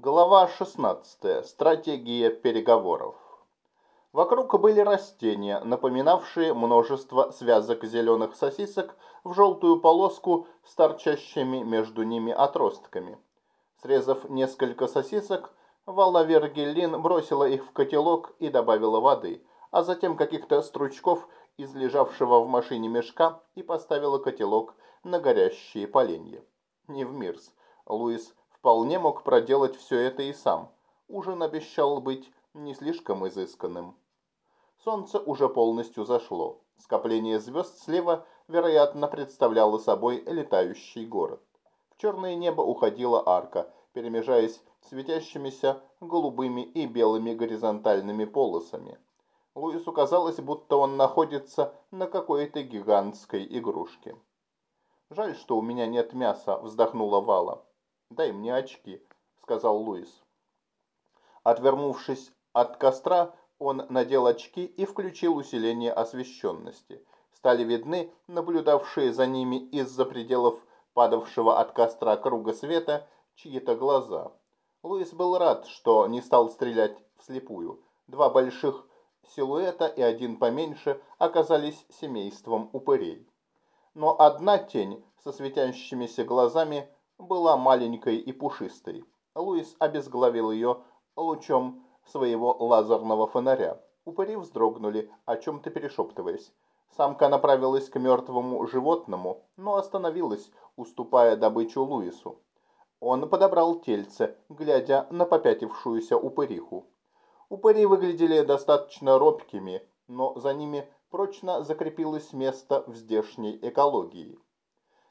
Глава 16. Стратегия переговоров. Вокруг были растения, напоминавшие множество связок зеленых сосисок в желтую полоску с торчащими между ними отростками. Срезав несколько сосисок, Валла Вергелин бросила их в котелок и добавила воды, а затем каких-то стручков из лежавшего в машине мешка и поставила котелок на горящие поленья. Не в мирс. Луис вполне мог проделать все это и сам. Ужин обещал быть не слишком изысканным. Солнце уже полностью зашло. Скопление звезд слева, вероятно, представляло собой летающий город. В черное небо уходила арка, перемежаясь светящимися голубыми и белыми горизонтальными полосами. Луису казалось, будто он находится на какой-то гигантской игрушке. «Жаль, что у меня нет мяса», — вздохнула Вала. «Дай мне очки», — сказал Луис. Отвернувшись от костра, он надел очки и включил усиление освещенности. Стали видны наблюдавшие за ними из-за пределов падавшего от костра круга света чьи-то глаза. Луис был рад, что не стал стрелять вслепую. Два больших силуэта и один поменьше оказались семейством упырей. Но одна тень со светящимися глазами была маленькой и пушистой. Луис обезглавил ее лучом своего лазерного фонаря. Упыри вздрогнули, о чем-то перешептываясь. Самка направилась к мертвому животному, но остановилась, уступая добычу Луису. Он подобрал тельце, глядя на попятившуюся упыриху. Упыри выглядели достаточно робкими, но за ними прочно закрепилось место в здешней экологии.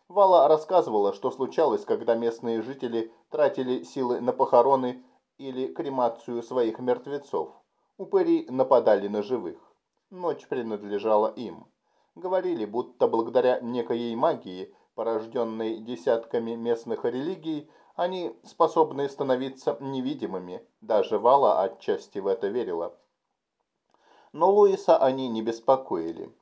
Вала рассказывала, что случалось, когда местные жители тратили силы на похороны или кремацию своих мертвецов. Упыри нападали на живых. Ночь принадлежала им. Говорили, будто благодаря некоей магии, порожденной десятками местных религий, они способны становиться невидимыми. Даже Вала отчасти в это верила. Но Луиса они не беспокоили.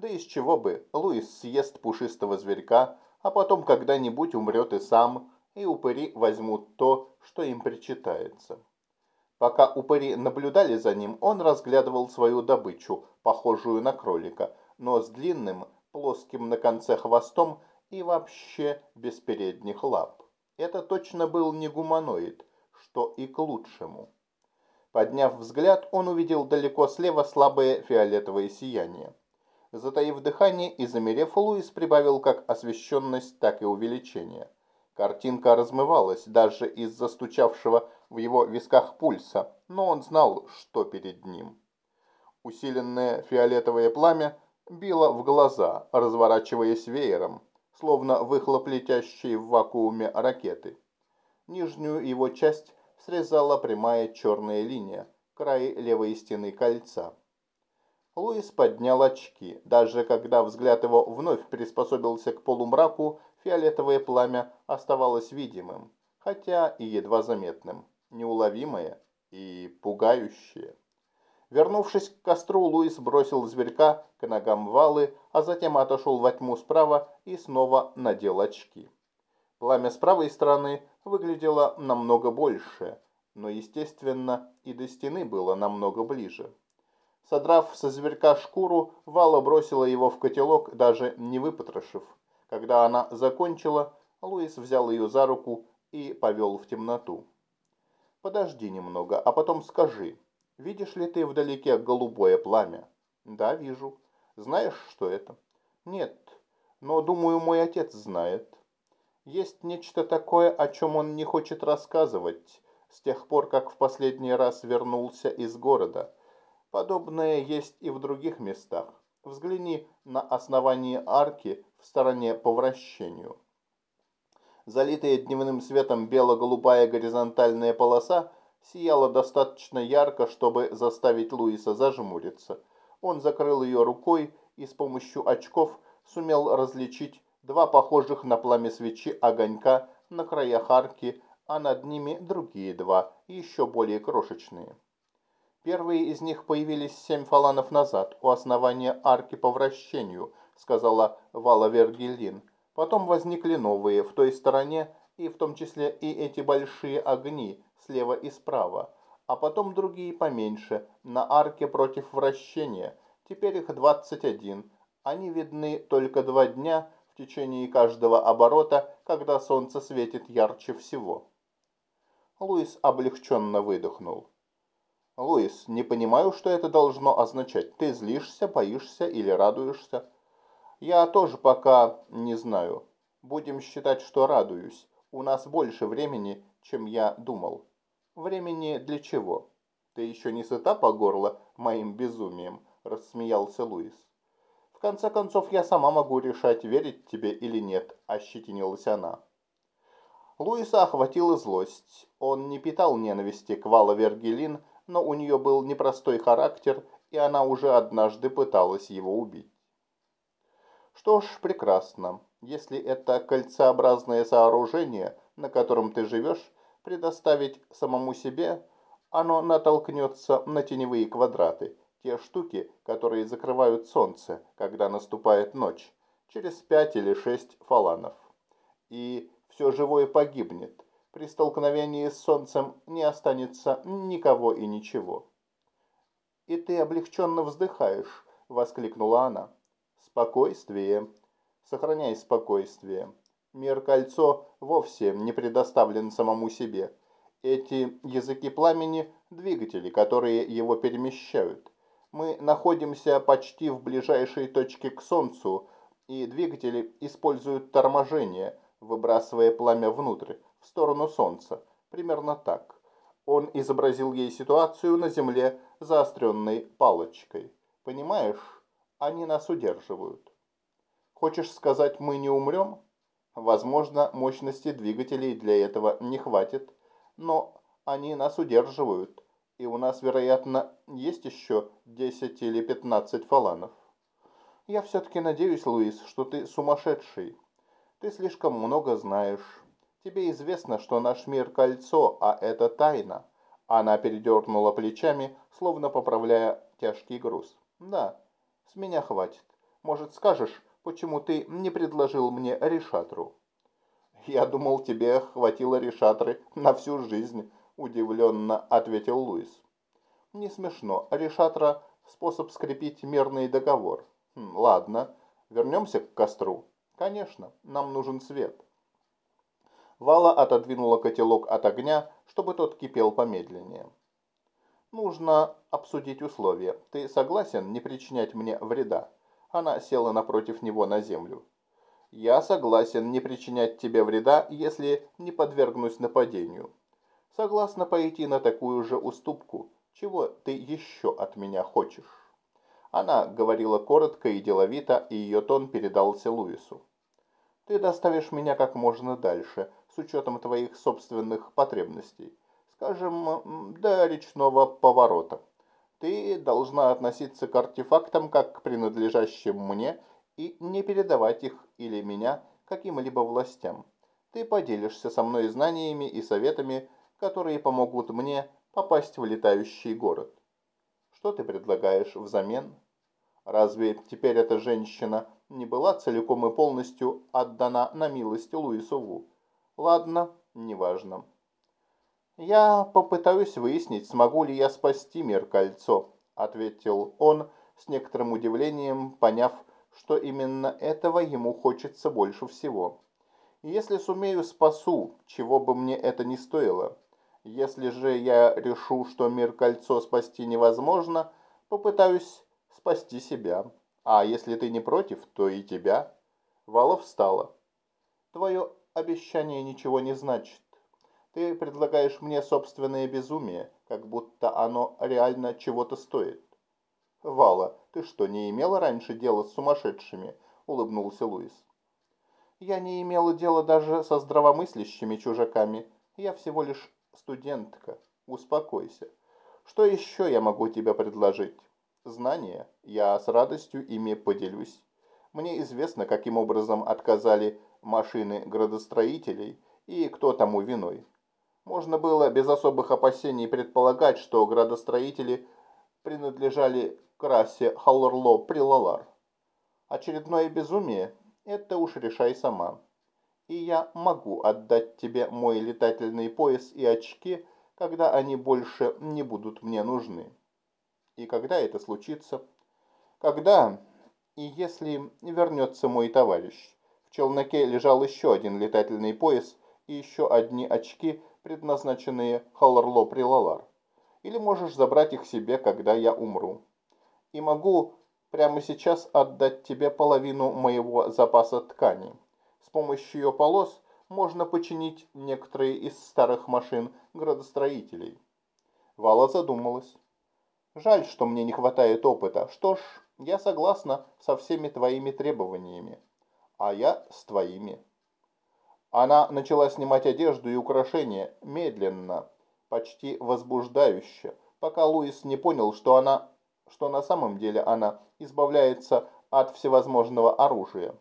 Да из чего бы, Луис съест пушистого зверька, а потом когда-нибудь умрет и сам, и упыри возьмут то, что им причитается. Пока упыри наблюдали за ним, он разглядывал свою добычу, похожую на кролика, но с длинным, плоским на конце хвостом и вообще без передних лап. Это точно был не гуманоид, что и к лучшему. Подняв взгляд, он увидел далеко слева слабое фиолетовое сияние. Затаив дыхание и замерев, Луис прибавил как освещенность, так и увеличение. Картинка размывалась даже из-за стучавшего в его висках пульса, но он знал, что перед ним. Усиленное фиолетовое пламя било в глаза, разворачиваясь веером, словно выхлоп летящей в вакууме ракеты. Нижнюю его часть срезала прямая черная линия, край левой стены кольца. Луис поднял очки. Даже когда взгляд его вновь приспособился к полумраку, фиолетовое пламя оставалось видимым, хотя и едва заметным, неуловимое и пугающее. Вернувшись к костру, Луис бросил зверька к ногам валы, а затем отошел во тьму справа и снова надел очки. Пламя с правой стороны выглядело намного больше, но, естественно, и до стены было намного ближе. Содрав со зверька шкуру, Вала бросила его в котелок, даже не выпотрошив. Когда она закончила, Луис взял ее за руку и повел в темноту. «Подожди немного, а потом скажи, видишь ли ты вдалеке голубое пламя?» «Да, вижу. Знаешь, что это?» «Нет, но, думаю, мой отец знает. Есть нечто такое, о чем он не хочет рассказывать, с тех пор, как в последний раз вернулся из города». Подобное есть и в других местах. Взгляни на основание арки в стороне по вращению. Залитая дневным светом бело-голубая горизонтальная полоса сияла достаточно ярко, чтобы заставить Луиса зажмуриться. Он закрыл ее рукой и с помощью очков сумел различить два похожих на пламя свечи огонька на краях арки, а над ними другие два, еще более крошечные. Первые из них появились семь фаланов назад, у основания арки по вращению, сказала Вала Вергильин. Потом возникли новые в той стороне и в том числе и эти большие огни слева и справа, а потом другие поменьше, на арке против вращения. Теперь их 21. Они видны только два дня в течение каждого оборота, когда солнце светит ярче всего. Луис облегченно выдохнул. «Луис, не понимаю, что это должно означать. Ты злишься, боишься или радуешься?» «Я тоже пока не знаю. Будем считать, что радуюсь. У нас больше времени, чем я думал». «Времени для чего?» «Ты еще не сыта по горло моим безумием?» – рассмеялся Луис. «В конце концов, я сама могу решать, верить тебе или нет», – ощетинилась она. Луиса охватила злость. Он не питал ненависти к Вала Вергелин, но у нее был непростой характер, и она уже однажды пыталась его убить. Что ж, прекрасно. Если это кольцеобразное сооружение, на котором ты живешь, предоставить самому себе, оно натолкнется на теневые квадраты, те штуки, которые закрывают солнце, когда наступает ночь, через пять или шесть фаланов. И все живое погибнет. При столкновении с солнцем не останется никого и ничего. «И ты облегченно вздыхаешь», — воскликнула она. «Спокойствие. Сохраняй спокойствие. Мир-кольцо вовсе не предоставлен самому себе. Эти языки пламени – двигатели, которые его перемещают. Мы находимся почти в ближайшей точке к Солнцу, и двигатели используют торможение – выбрасывая пламя внутрь, в сторону солнца. Примерно так. Он изобразил ей ситуацию на земле заостренной палочкой. Понимаешь, они нас удерживают. Хочешь сказать, мы не умрем? Возможно, мощности двигателей для этого не хватит, но они нас удерживают, и у нас, вероятно, есть еще 10 или 15 фаланов. Я все-таки надеюсь, Луис, что ты сумасшедший. Ты слишком много знаешь. Тебе известно, что наш мир – кольцо, а это тайна». Она передернула плечами, словно поправляя тяжкий груз. «Да, с меня хватит. Может, скажешь, почему ты не предложил мне решатру?» «Я думал, тебе хватило решатры на всю жизнь», – удивленно ответил Луис. «Не смешно. Решатра – способ скрепить мирный договор. Ладно, вернемся к костру. Конечно, нам нужен свет. Вала отодвинула котелок от огня, чтобы тот кипел помедленнее. Нужно обсудить условия. Ты согласен не причинять мне вреда? Она села напротив него на землю. Я согласен не причинять тебе вреда, если не подвергнусь нападению. Согласна пойти на такую же уступку. Чего ты еще от меня хочешь? Она говорила коротко и деловито, и ее тон передался Луису. Ты доставишь меня как можно дальше, с учетом твоих собственных потребностей. Скажем, до речного поворота. Ты должна относиться к артефактам как к принадлежащим мне и не передавать их или меня каким-либо властям. Ты поделишься со мной знаниями и советами, которые помогут мне попасть в летающий город. Что ты предлагаешь взамен? Разве теперь эта женщина не была целиком и полностью отдана на милость Луису Ву. Ладно, неважно. «Я попытаюсь выяснить, смогу ли я спасти мир кольцо», ответил он с некоторым удивлением, поняв, что именно этого ему хочется больше всего. «Если сумею, спасу, чего бы мне это ни стоило. Если же я решу, что мир кольцо спасти невозможно, попытаюсь спасти себя». А если ты не против, то и тебя. Вала встала. Твое обещание ничего не значит. Ты предлагаешь мне собственное безумие, как будто оно реально чего-то стоит. Вала, ты что, не имела раньше дела с сумасшедшими? Улыбнулся Луис. Я не имела дела даже со здравомыслящими чужаками. Я всего лишь студентка. Успокойся. Что еще я могу тебе предложить? Знания. Я с радостью ими поделюсь. Мне известно, каким образом отказали машины градостроителей и кто тому виной. Можно было без особых опасений предполагать, что градостроители принадлежали к расе Халлорло-Прилалар. Очередное безумие – это уж решай сама. и я могу отдать тебе мой летательный пояс и очки, когда они больше не будут мне нужны. И когда это случится? Когда и если вернется мой товарищ. В челноке лежал еще один летательный пояс и еще одни очки, предназначенные Халарло Прилалар. Или можешь забрать их себе, когда я умру. И могу прямо сейчас отдать тебе половину моего запаса ткани. С помощью ее полос можно починить некоторые из старых машин градостроителей. Вала задумалась. Жаль, что мне не хватает опыта. Что ж, я согласна со всеми твоими требованиями. А я с твоими. Она начала снимать одежду и украшения медленно, почти возбуждающе, пока Луис не понял, что она, что на самом деле она избавляется от всевозможного оружия.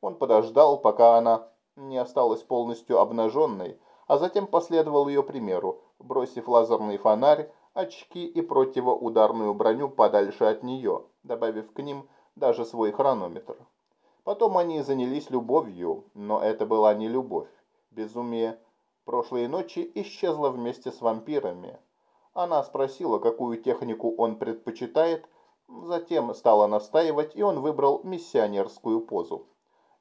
Он подождал, пока она не осталась полностью обнаженной, а затем последовал ее примеру, бросив лазерный фонарь, очки и противоударную броню подальше от нее, добавив к ним даже свой хронометр. Потом они занялись любовью, но это была не любовь. Безумие прошлой ночи исчезло вместе с вампирами. Она спросила, какую технику он предпочитает, затем стала настаивать, и он выбрал миссионерскую позу.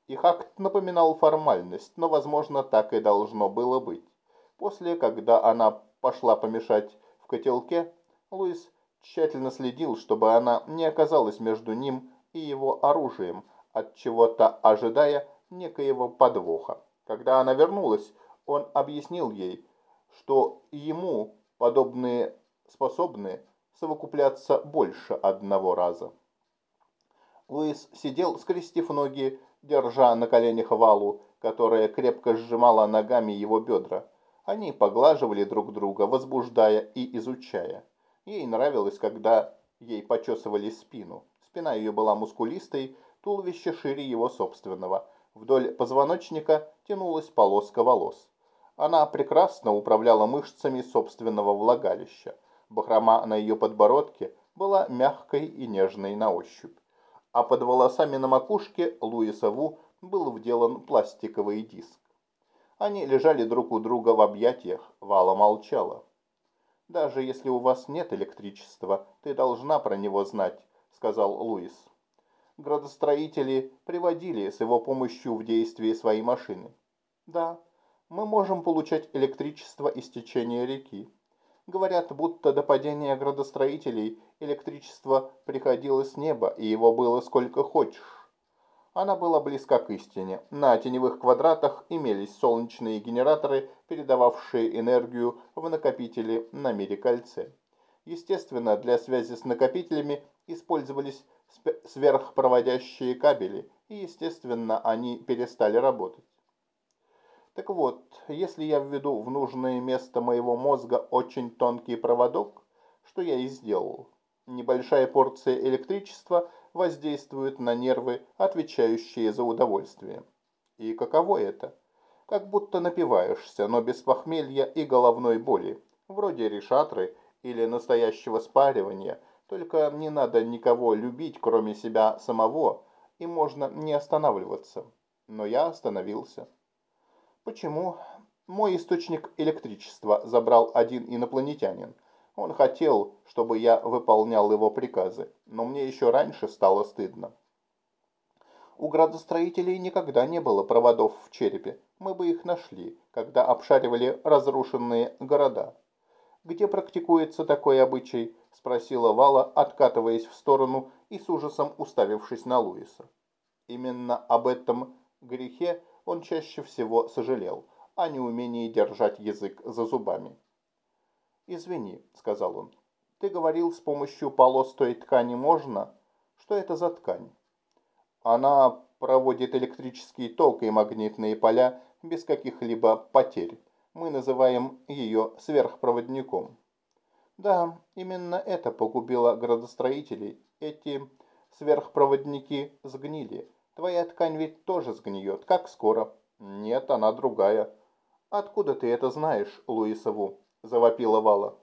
Их акт напоминал формальность, но, возможно, так и должно было быть. После, когда она пошла помешать в котелке, Луис тщательно следил, чтобы она не оказалась между ним и его оружием, от чего-то ожидая некоего подвоха. Когда она вернулась, он объяснил ей, что ему подобные способны совокупляться больше одного раза. Луис сидел, скрестив ноги, держа на коленях валу, которая крепко сжимала ногами его бедра. Они поглаживали друг друга, возбуждая и изучая. Ей нравилось, когда ей почесывали спину. Спина ее была мускулистой, туловище шире его собственного. Вдоль позвоночника тянулась полоска волос. Она прекрасно управляла мышцами собственного влагалища. Бахрома на ее подбородке была мягкой и нежной на ощупь. А под волосами на макушке Луиса Ву был вделан пластиковый диск. Они лежали друг у друга в объятиях, Вала молчала. «Даже если у вас нет электричества, ты должна про него знать», — сказал Луис градостроители приводили с его помощью в действие свои машины. Да, мы можем получать электричество из течения реки. Говорят, будто до падения градостроителей электричество приходило с неба, и его было сколько хочешь. Она была близка к истине. На теневых квадратах имелись солнечные генераторы, передававшие энергию в накопители на мире кольце. Естественно, для связи с накопителями использовались сверхпроводящие кабели, и, естественно, они перестали работать. Так вот, если я введу в нужное место моего мозга очень тонкий проводок, что я и сделал, небольшая порция электричества воздействует на нервы, отвечающие за удовольствие. И каково это? Как будто напиваешься, но без похмелья и головной боли, вроде решатры или настоящего спаривания – только не надо никого любить, кроме себя самого, и можно не останавливаться. Но я остановился. Почему? Мой источник электричества забрал один инопланетянин. Он хотел, чтобы я выполнял его приказы, но мне еще раньше стало стыдно. У градостроителей никогда не было проводов в черепе. Мы бы их нашли, когда обшаривали разрушенные города. Где практикуется такой обычай, – спросила Вала, откатываясь в сторону и с ужасом уставившись на Луиса. Именно об этом грехе он чаще всего сожалел, о неумении держать язык за зубами. «Извини», – сказал он, – «ты говорил, с помощью полос той ткани можно? Что это за ткань?» «Она проводит электрический ток и магнитные поля без каких-либо потерь. Мы называем ее сверхпроводником». Да, именно это погубило градостроителей. Эти сверхпроводники сгнили. Твоя ткань ведь тоже сгниет. Как скоро? Нет, она другая. Откуда ты это знаешь, Луисову? Завопила Вала.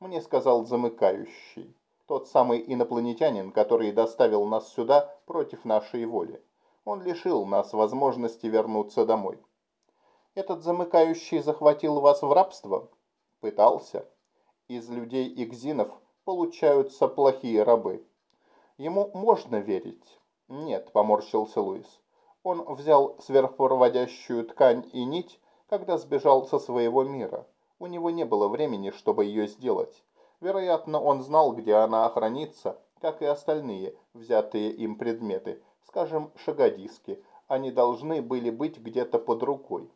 Мне сказал замыкающий. Тот самый инопланетянин, который доставил нас сюда против нашей воли. Он лишил нас возможности вернуться домой. Этот замыкающий захватил вас в рабство? Пытался. Из людей Игзинов получаются плохие рабы. Ему можно верить? Нет, поморщился Луис. Он взял сверхпроводящую ткань и нить, когда сбежал со своего мира. У него не было времени, чтобы ее сделать. Вероятно, он знал, где она хранится, как и остальные взятые им предметы, скажем, шагодиски. Они должны были быть где-то под рукой.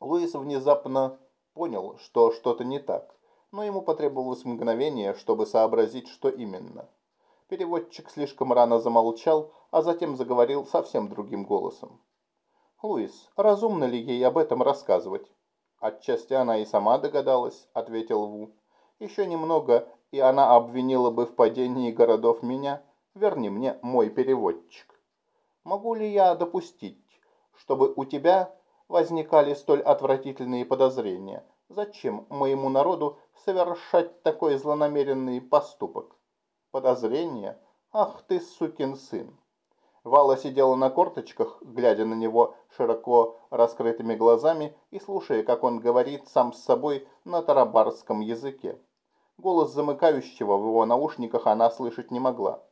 Луис внезапно понял, что что-то не так, но ему потребовалось мгновение, чтобы сообразить, что именно. Переводчик слишком рано замолчал, а затем заговорил совсем другим голосом. «Луис, разумно ли ей об этом рассказывать?» «Отчасти она и сама догадалась», — ответил Ву. «Еще немного, и она обвинила бы в падении городов меня. Верни мне мой переводчик. Могу ли я допустить, чтобы у тебя возникали столь отвратительные подозрения? Зачем моему народу совершать такой злонамеренный поступок? Подозрения? Ах ты, сукин сын! Вала сидела на корточках, глядя на него широко раскрытыми глазами и слушая, как он говорит сам с собой на тарабарском языке. Голос замыкающего в его наушниках она слышать не могла.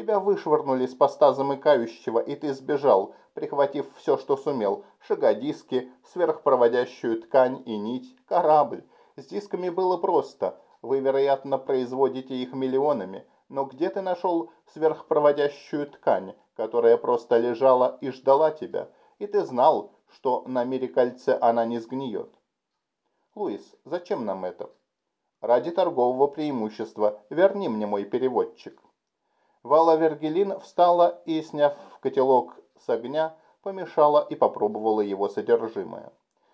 «Тебя вышвырнули с поста замыкающего, и ты сбежал, прихватив все, что сумел. Шагодиски, сверхпроводящую ткань и нить, корабль. С дисками было просто. Вы, вероятно, производите их миллионами. Но где ты нашел сверхпроводящую ткань? которая просто лежала и ждала тебя, и ты знал, что на мире кольце она не сгниет. Луис, зачем нам это? Ради торгового преимущества. Верни мне мой переводчик. Вала Вергелин встала и, сняв котелок с огня, помешала и попробовала его содержимое.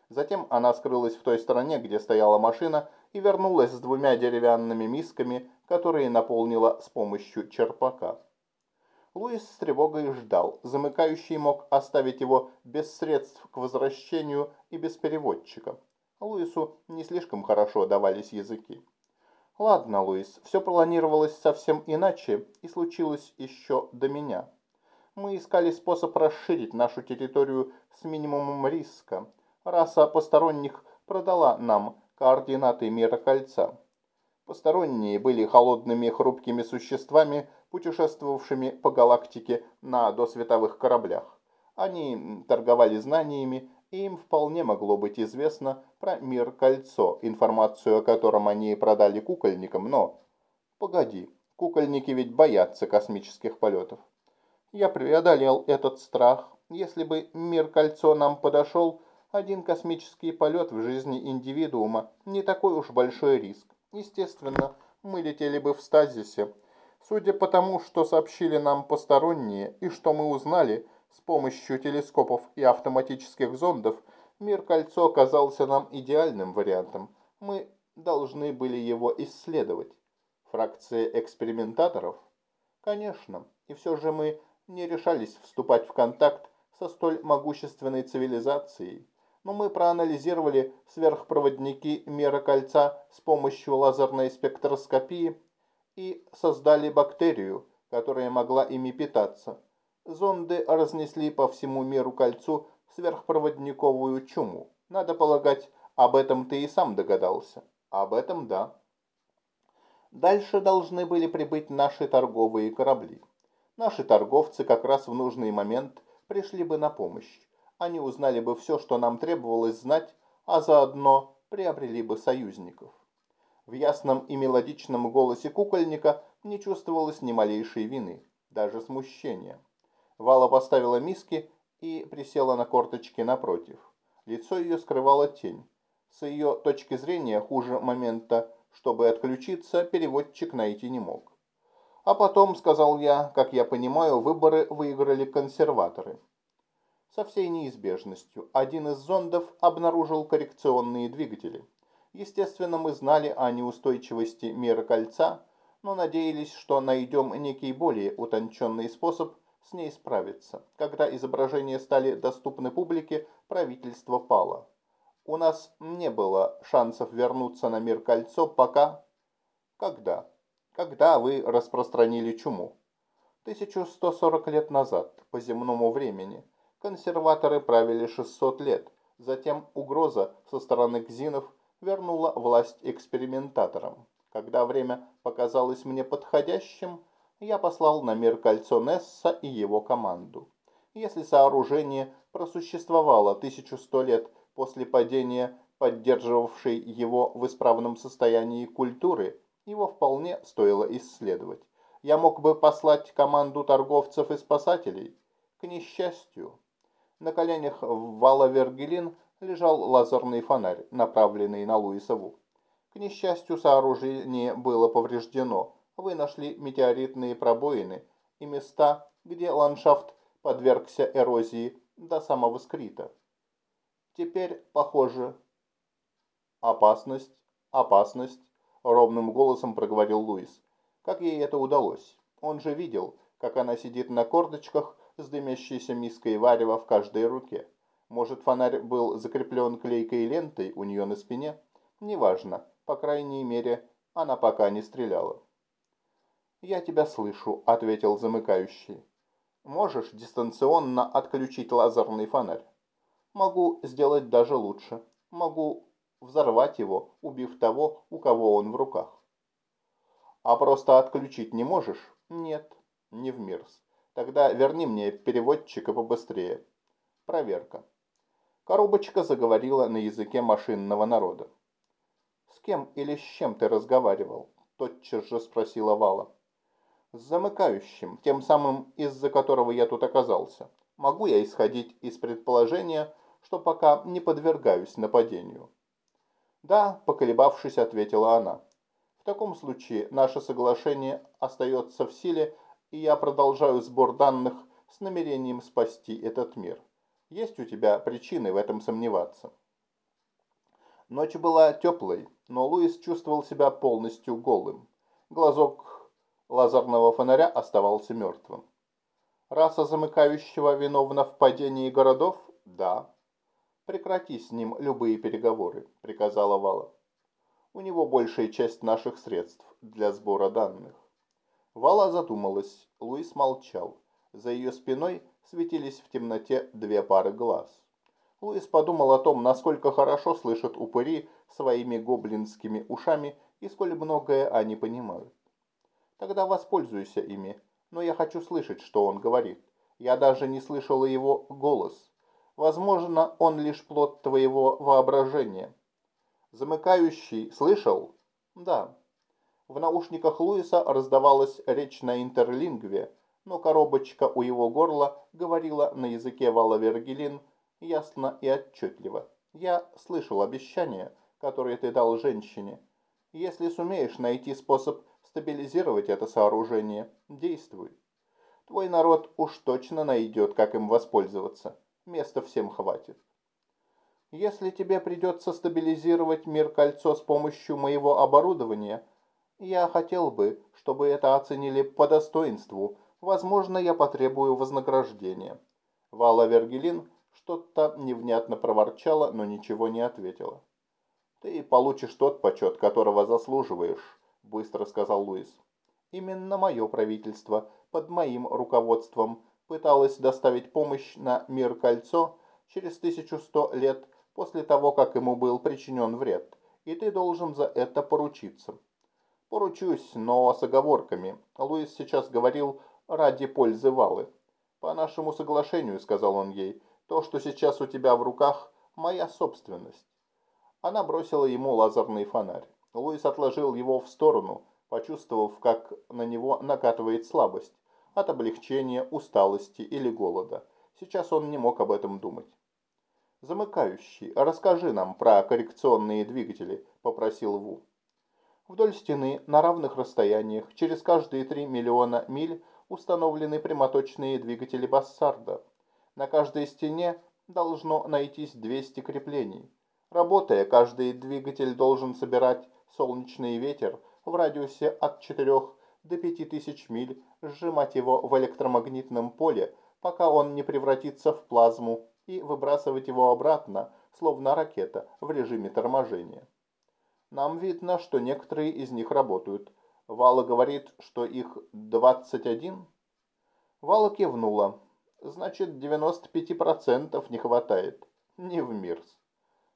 Затем она скрылась в той стороне, где стояла машина, и вернулась с двумя деревянными мисками, которые наполнила с помощью черпака. Луис с тревогой ждал. Замыкающий мог оставить его без средств к возвращению и без переводчика. Луису не слишком хорошо давались языки. «Ладно, Луис, все планировалось совсем иначе и случилось еще до меня. Мы искали способ расширить нашу территорию с минимумом риска. Раса посторонних продала нам координаты мира кольца. Посторонние были холодными хрупкими существами, путешествовавшими по галактике на досветовых кораблях. Они торговали знаниями, и им вполне могло быть известно про мир Кольцо, информацию о котором они продали кукольникам, но... Погоди, кукольники ведь боятся космических полетов. Я преодолел этот страх. Если бы мир Кольцо нам подошел, один космический полет в жизни индивидуума не такой уж большой риск. Естественно, мы летели бы в стазисе, Судя по тому, что сообщили нам посторонние и что мы узнали с помощью телескопов и автоматических зондов, мир кольцо оказался нам идеальным вариантом. Мы должны были его исследовать. Фракция экспериментаторов? Конечно. И все же мы не решались вступать в контакт со столь могущественной цивилизацией. Но мы проанализировали сверхпроводники мира кольца с помощью лазерной спектроскопии и создали бактерию, которая могла ими питаться. Зонды разнесли по всему миру кольцу сверхпроводниковую чуму. Надо полагать, об этом ты и сам догадался. Об этом да. Дальше должны были прибыть наши торговые корабли. Наши торговцы как раз в нужный момент пришли бы на помощь. Они узнали бы все, что нам требовалось знать, а заодно приобрели бы союзников. В ясном и мелодичном голосе кукольника не чувствовалось ни малейшей вины, даже смущения. Вала поставила миски и присела на корточки напротив. Лицо ее скрывала тень. С ее точки зрения хуже момента, чтобы отключиться, переводчик найти не мог. А потом, сказал я, как я понимаю, выборы выиграли консерваторы. Со всей неизбежностью один из зондов обнаружил коррекционные двигатели. Естественно, мы знали о неустойчивости мира кольца, но надеялись, что найдем некий более утонченный способ с ней справиться. Когда изображения стали доступны публике, правительство пало. У нас не было шансов вернуться на мир кольцо, пока... Когда? Когда вы распространили чуму? 1140 лет назад, по земному времени. Консерваторы правили 600 лет. Затем угроза со стороны кзинов вернула власть экспериментаторам. Когда время показалось мне подходящим, я послал на мир кольцо Несса и его команду. Если сооружение просуществовало 1100 лет после падения поддерживавшей его в исправном состоянии культуры, его вполне стоило исследовать. Я мог бы послать команду торговцев и спасателей. К несчастью, на коленях Вала Вергелин лежал лазерный фонарь, направленный на Луисову. К несчастью, сооружение было повреждено. Вы нашли метеоритные пробоины и места, где ландшафт подвергся эрозии до самого скрита. Теперь, похоже, опасность, опасность, ровным голосом проговорил Луис. Как ей это удалось? Он же видел, как она сидит на корточках с дымящейся миской варева в каждой руке. Может, фонарь был закреплен клейкой лентой у нее на спине? Неважно, по крайней мере, она пока не стреляла. «Я тебя слышу», — ответил замыкающий. Можешь дистанционно отключить лазерный фонарь? Могу сделать даже лучше. Могу взорвать его, убив того, у кого он в руках. А просто отключить не можешь? Нет, не в мирс. Тогда верни мне переводчика побыстрее. Проверка. Коробочка заговорила на языке машинного народа. «С кем или с чем ты разговаривал?» Тотчас же спросила Вала с замыкающим, тем самым, из-за которого я тут оказался. Могу я исходить из предположения, что пока не подвергаюсь нападению? Да, поколебавшись, ответила она. В таком случае наше соглашение остается в силе, и я продолжаю сбор данных с намерением спасти этот мир. Есть у тебя причины в этом сомневаться? Ночь была теплой, но Луис чувствовал себя полностью голым. Глазок лазерного фонаря оставался мертвым. Раса замыкающего виновна в падении городов? Да. Прекрати с ним любые переговоры, приказала Вала. У него большая часть наших средств для сбора данных. Вала задумалась, Луис молчал. За ее спиной светились в темноте две пары глаз. Луис подумал о том, насколько хорошо слышат упыри своими гоблинскими ушами и сколь многое они понимают. Тогда воспользуйся ими. Но я хочу слышать, что он говорит. Я даже не слышала его голос. Возможно, он лишь плод твоего воображения. Замыкающий слышал? Да. В наушниках Луиса раздавалась речь на интерлингве, но коробочка у его горла говорила на языке Валавергелин ясно и отчетливо. Я слышал обещание, которое ты дал женщине. Если сумеешь найти способ стабилизировать это сооружение. Действуй. Твой народ уж точно найдет, как им воспользоваться. Места всем хватит. Если тебе придется стабилизировать мир-кольцо с помощью моего оборудования, я хотел бы, чтобы это оценили по достоинству. Возможно, я потребую вознаграждения. Вала Вергелин что-то невнятно проворчала, но ничего не ответила. Ты получишь тот почет, которого заслуживаешь, быстро сказал Луис. Именно мое правительство под моим руководством пыталось доставить помощь на мир кольцо через 1100 лет после того, как ему был причинен вред, и ты должен за это поручиться. Поручусь, но с оговорками. Луис сейчас говорил ради пользы Валы. По нашему соглашению, сказал он ей, то, что сейчас у тебя в руках, моя собственность. Она бросила ему лазерный фонарь. Луис отложил его в сторону, почувствовав, как на него накатывает слабость от облегчения, усталости или голода. Сейчас он не мог об этом думать. «Замыкающий, расскажи нам про коррекционные двигатели», – попросил Ву. Вдоль стены, на равных расстояниях, через каждые 3 миллиона миль установлены прямоточные двигатели Бассарда. На каждой стене должно найтись 200 креплений. Работая, каждый двигатель должен собирать солнечный ветер в радиусе от 4 до 5000 миль, сжимать его в электромагнитном поле, пока он не превратится в плазму, и выбрасывать его обратно, словно ракета, в режиме торможения. Нам видно, что некоторые из них работают. Вала говорит, что их 21. Вала кивнула. Значит, 95% не хватает. Не в мир.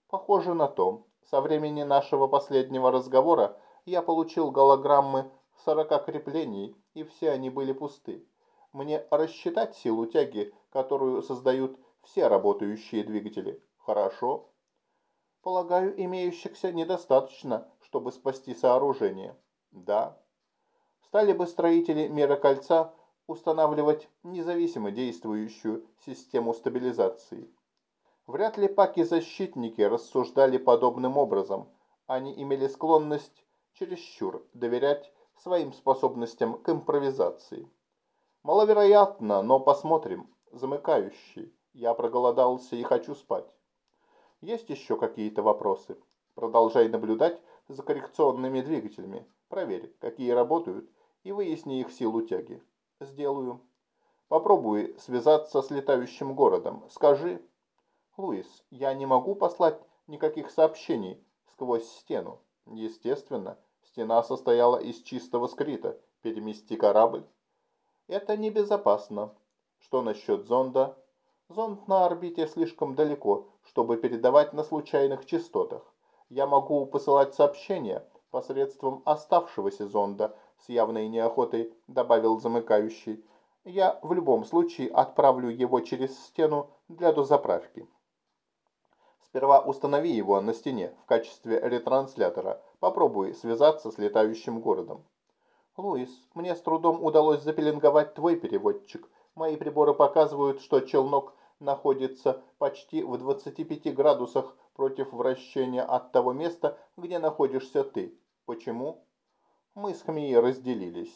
Похоже на то. Со времени нашего последнего разговора я получил голограммы 40 креплений, и все они были пусты. Мне рассчитать силу тяги, которую создают все работающие двигатели. Хорошо. Полагаю, имеющихся недостаточно, чтобы спасти сооружение. Да. Стали бы строители мира кольца устанавливать независимо действующую систему стабилизации. Вряд ли паки-защитники рассуждали подобным образом. Они имели склонность чересчур доверять своим способностям к импровизации. Маловероятно, но посмотрим. Замыкающий. Я проголодался и хочу спать. Есть еще какие-то вопросы? Продолжай наблюдать за коррекционными двигателями. Проверь, какие работают, и выясни их силу тяги. Сделаю. Попробуй связаться с летающим городом. Скажи. Луис, я не могу послать никаких сообщений сквозь стену. Естественно, стена состояла из чистого скрита. Перемести корабль. Это небезопасно. Что насчет зонда? Зонд на орбите слишком далеко, чтобы передавать на случайных частотах. Я могу посылать сообщения посредством оставшегося зонда, с явной неохотой добавил замыкающий. Я в любом случае отправлю его через стену для дозаправки. Сперва установи его на стене в качестве ретранслятора. Попробуй связаться с летающим городом. Луис, мне с трудом удалось запеленговать твой переводчик. Мои приборы показывают, что челнок находится почти в 25 градусах против вращения от того места, где находишься ты. Почему? Мы с Хмией разделились.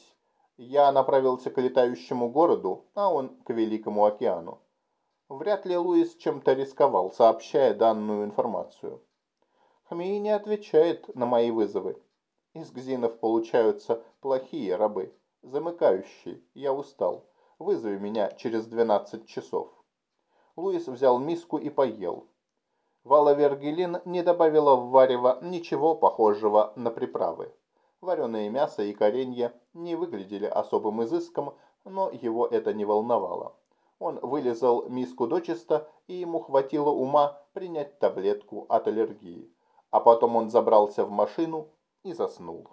Я направился к летающему городу, а он к Великому океану. Вряд ли Луис чем-то рисковал, сообщая данную информацию. Хмии не отвечает на мои вызовы. Из гзинов получаются плохие рабы, замыкающие. Я устал. Вызови меня через 12 часов. Луис взял миску и поел. Вала Вергелин не добавила в варево ничего похожего на приправы. Вареное мясо и коренья не выглядели особым изыском, но его это не волновало. Он вылезал миску дочисто, и ему хватило ума принять таблетку от аллергии. А потом он забрался в машину и заснул.